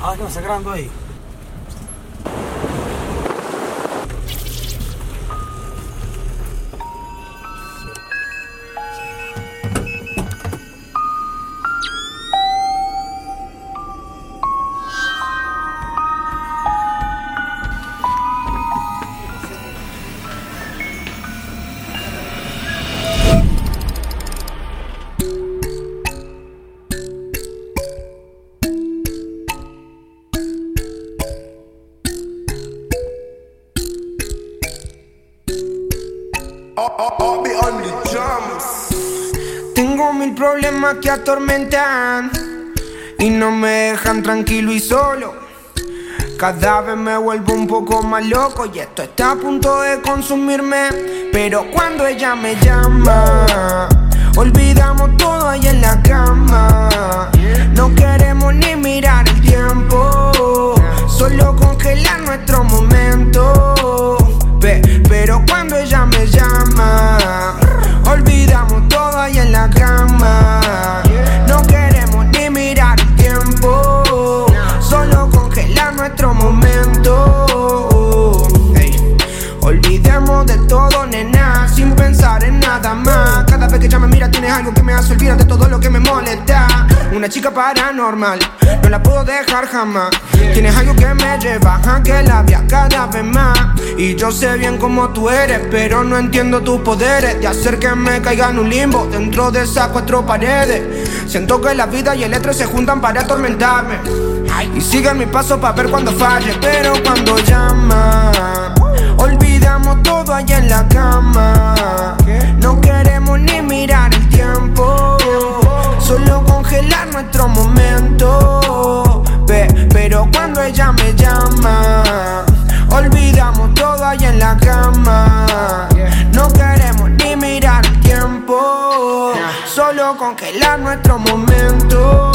Ah, están sacando ahí. Tengo mil problemas que atormentan y no me dejan tranquilo y solo. Cada vez me vuelvo un poco más loco y esto está a punto de consumirme. Pero cuando ella me llama, olvidamos todo ahí en la cama. No queremos ni mirar el tiempo, solo congelar nuestro momento. Que ella me mira, tienes algo que me hace olvidar de todo lo que me molesta. Una chica paranormal, no la puedo dejar jamás. Tienes algo que me lleva a que la vea cada vez más. Y yo sé bien cómo tú eres, pero no entiendo tus poderes de hacer que me caiga en un limbo dentro de esas cuatro paredes. Siento que la vida y el estrés se juntan para atormentarme. Y siguen mi paso para ver cuando falle, pero cuando llama. Nuestro momento. Pe- pero cuando ella me llama, olvidamos todo allá en la cama. No queremos ni mirar el tiempo. Solo congelar nuestro momento.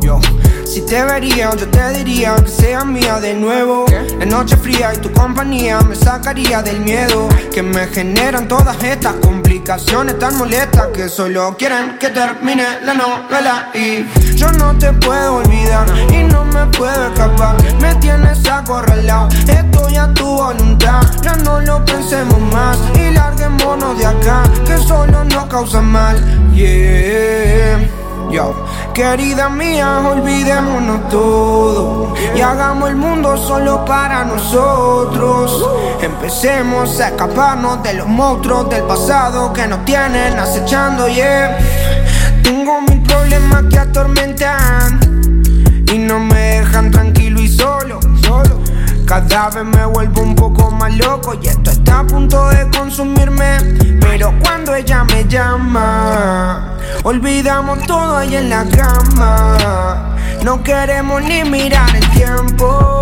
Yo, si te vería, yo te diría que sea mía de nuevo. La noche fría y tu compañía me sacaría del miedo que me generan todas estas complicaciones tan molestas que solo quieren que termine la novela. Y yo no te puedo olvidar y no me puedo escapar. Me tienes acorralado, estoy a tu voluntad. Ya no lo pensemos más y larguémonos de acá, que solo nos causa mal. Yo, querida mía, olvidémonos todo y hagamos el mundo solo para nosotros. Empecemos a escaparnos de los monstruos del pasado que nos tienen acechando, yeah. Tengo mil problemas que atormentan y no me dejan tranquilo y solo, solo. Cada vez me vuelvo un poco más loco y esto está a punto de consumirme. Pero cuando ella me llama, olvidamos todo ahí en la cama. No queremos ni mirar el tiempo,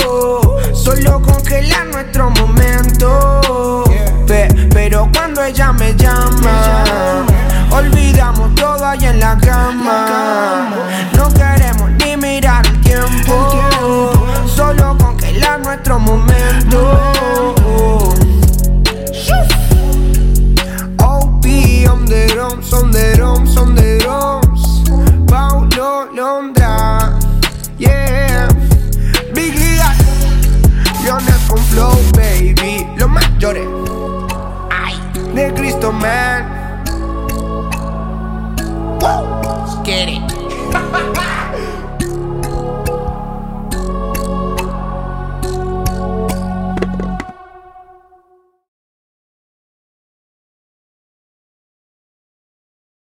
solo congelar nuestro momento. Pe- pero cuando ella me llama, olvidamos todo ahí en la cama. No queremos ni mirar el tiempo, solo congelar nuestro momento. OP on the drums, on the drums, on the drums. Paulo Londra, yeah. Big Liga, Leones con flow, baby. Los mayores, ay, de Cristo Man. Woo, get it.